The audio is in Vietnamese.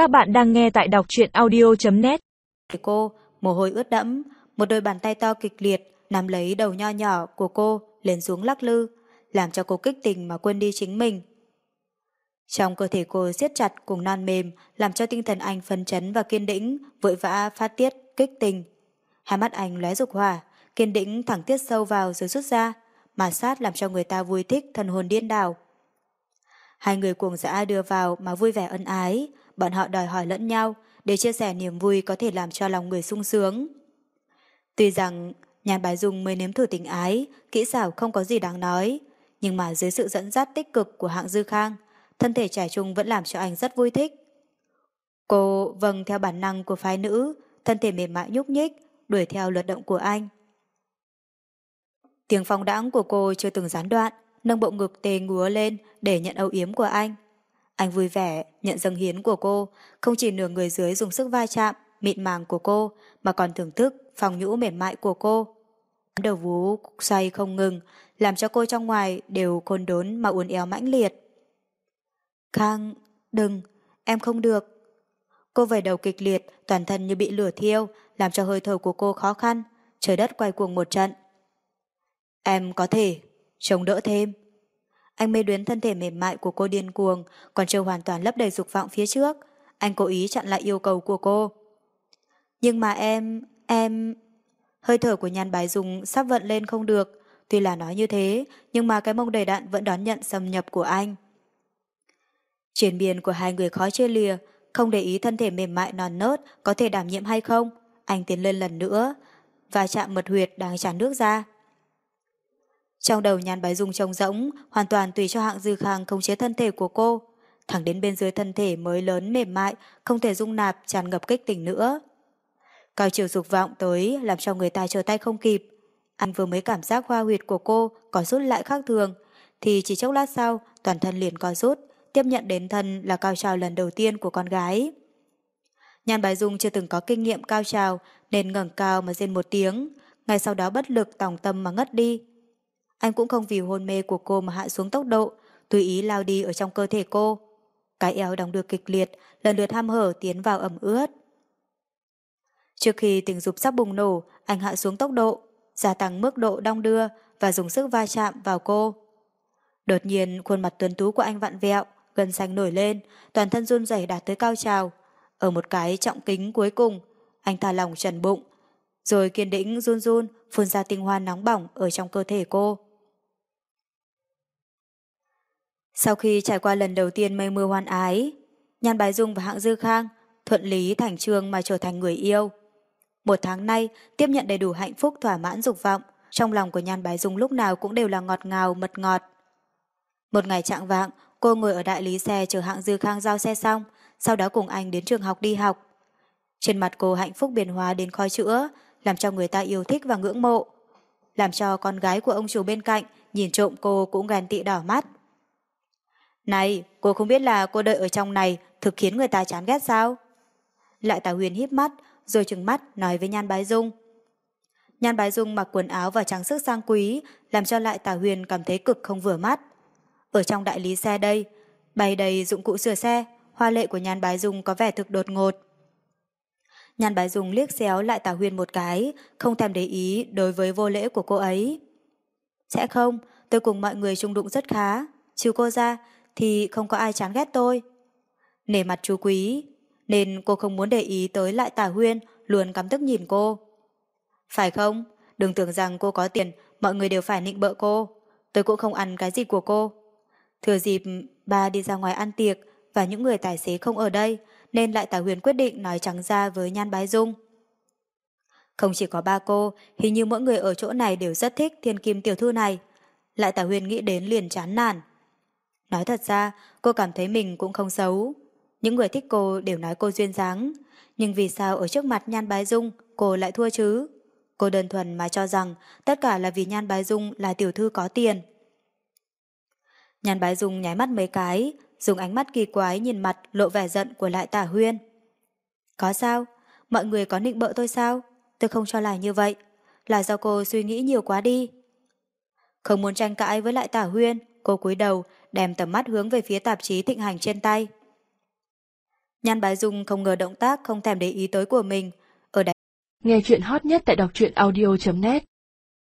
Các bạn đang nghe tại đọc truyện audio.net Cô, mồ hôi ướt đẫm, một đôi bàn tay to kịch liệt nắm lấy đầu nho nhỏ của cô lên xuống lắc lư, làm cho cô kích tình mà quên đi chính mình. Trong cơ thể cô siết chặt cùng non mềm làm cho tinh thần anh phấn chấn và kiên định vội vã phát tiết, kích tình. Hai mắt anh lóe dục hỏa, kiên định thẳng tiết sâu vào rồi rút ra, mà sát làm cho người ta vui thích thần hồn điên đảo. Hai người cuồng dã đưa vào mà vui vẻ ân ái, bọn họ đòi hỏi lẫn nhau để chia sẻ niềm vui có thể làm cho lòng người sung sướng. Tuy rằng nhàn bái dung mới nếm thử tình ái, kỹ xảo không có gì đáng nói, nhưng mà dưới sự dẫn dắt tích cực của hạng Dư Khang, thân thể trẻ trung vẫn làm cho anh rất vui thích. Cô vâng theo bản năng của phái nữ, thân thể mềm mại nhúc nhích, đuổi theo luật động của anh. Tiếng phong đãng của cô chưa từng gián đoạn, nâng bộ ngực tê ngúa lên để nhận âu yếm của anh. Anh vui vẻ, nhận dâng hiến của cô, không chỉ nửa người dưới dùng sức va chạm, mịn màng của cô, mà còn thưởng thức phòng nhũ mềm mại của cô. Đầu vú xoay không ngừng, làm cho cô trong ngoài đều côn đốn mà uốn éo mãnh liệt. Khang, đừng, em không được. Cô vẩy đầu kịch liệt, toàn thân như bị lửa thiêu, làm cho hơi thở của cô khó khăn, trời đất quay cuồng một trận. Em có thể, chống đỡ thêm. Anh mê luyến thân thể mềm mại của cô điên cuồng, còn chưa hoàn toàn lấp đầy dục vọng phía trước. Anh cố ý chặn lại yêu cầu của cô. Nhưng mà em, em... Hơi thở của nhàn bái dùng sắp vận lên không được. Tuy là nói như thế, nhưng mà cái mông đầy đạn vẫn đón nhận xâm nhập của anh. Chuyển biên của hai người khó chia lìa, không để ý thân thể mềm mại non nớt có thể đảm nhiệm hay không. Anh tiến lên lần nữa, và chạm mật huyệt đang tràn nước ra. Trong đầu nhàn bái dung trông rỗng, hoàn toàn tùy cho hạng dư khang khống chế thân thể của cô. Thẳng đến bên dưới thân thể mới lớn mềm mại, không thể dung nạp, tràn ngập kích tình nữa. Cao chiều dục vọng tới làm cho người ta trở tay không kịp. Anh vừa mới cảm giác hoa huyệt của cô có rút lại khác thường, thì chỉ chốc lát sau toàn thân liền có rút, tiếp nhận đến thân là cao trào lần đầu tiên của con gái. Nhan Bài Dung chưa từng có kinh nghiệm cao trào nên ngẩng cao mà rên một tiếng, ngay sau đó bất lực tòng tâm mà ngất đi. Anh cũng không vì hôn mê của cô mà hạ xuống tốc độ, tùy ý lao đi ở trong cơ thể cô. Cái eo đong đưa kịch liệt, lần lượt ham hở tiến vào ẩm ướt. Trước khi tình dục sắp bùng nổ, anh hạ xuống tốc độ, gia tăng mức độ đong đưa và dùng sức va chạm vào cô. Đột nhiên, khuôn mặt tuấn tú của anh vặn vẹo, gân xanh nổi lên, toàn thân run rẩy đạt tới cao trào. Ở một cái trọng kính cuối cùng, anh thả lỏng trần bụng, rồi kiên định run run phun ra tinh hoa nóng bỏng ở trong cơ thể cô. Sau khi trải qua lần đầu tiên mây mưa hoan ái, Nhan Bái Dung và Hạng Dư Khang thuận lý thành trương mà trở thành người yêu. Một tháng nay, tiếp nhận đầy đủ hạnh phúc thỏa mãn dục vọng, trong lòng của Nhan Bái Dung lúc nào cũng đều là ngọt ngào, mật ngọt. Một ngày trạng vạng, cô ngồi ở đại lý xe chờ Hạng Dư Khang giao xe xong, sau đó cùng anh đến trường học đi học. Trên mặt cô hạnh phúc biển hóa đến khói chữa, làm cho người ta yêu thích và ngưỡng mộ. Làm cho con gái của ông chủ bên cạnh nhìn trộm cô cũng ghen tị đỏ mắt. Này, cô không biết là cô đợi ở trong này thực khiến người ta chán ghét sao? Lại tà Huyền híp mắt, rồi trừng mắt nói với Nhan Bái Dung. Nhan Bái Dung mặc quần áo và trang sức sang quý, làm cho lại tà Huyền cảm thấy cực không vừa mắt. Ở trong đại lý xe đây, bày đầy dụng cụ sửa xe, hoa lệ của Nhan Bái Dung có vẻ thực đột ngột. Nhan Bái Dung liếc xéo lại tà Huyền một cái, không thèm để ý đối với vô lễ của cô ấy. Sẽ không, tôi cùng mọi người chung đụng rất khá. Trừ cô ra, thì không có ai chán ghét tôi. Nể mặt chú quý, nên cô không muốn để ý tới lại tả huyên luôn cắm tức nhìn cô. Phải không? Đừng tưởng rằng cô có tiền, mọi người đều phải nịnh bợ cô. Tôi cũng không ăn cái gì của cô. Thừa dịp ba đi ra ngoài ăn tiệc và những người tài xế không ở đây, nên lại tả huyền quyết định nói trắng ra với Nhan Bái Dung. Không chỉ có ba cô, hình như mỗi người ở chỗ này đều rất thích thiên kim tiểu thư này. Lại tả huyền nghĩ đến liền chán nản. Nói thật ra, cô cảm thấy mình cũng không xấu. Những người thích cô đều nói cô duyên dáng. Nhưng vì sao ở trước mặt Nhan Bái Dung cô lại thua chứ? Cô đơn thuần mà cho rằng tất cả là vì Nhan Bái Dung là tiểu thư có tiền. Nhan Bái Dung nháy mắt mấy cái, dùng ánh mắt kỳ quái nhìn mặt lộ vẻ giận của lại tả huyên. Có sao? Mọi người có nịnh bợ tôi sao? Tôi không cho là như vậy. Là do cô suy nghĩ nhiều quá đi. Không muốn tranh cãi với lại tả huyên, cô cúi đầu đem tầm mắt hướng về phía tạp chí thịnh hành trên tay. Nhan Bái Dung không ngờ động tác không thèm để ý tới của mình. Ở đấy. Nghe chuyện hot nhất tại đọc truyện audio.net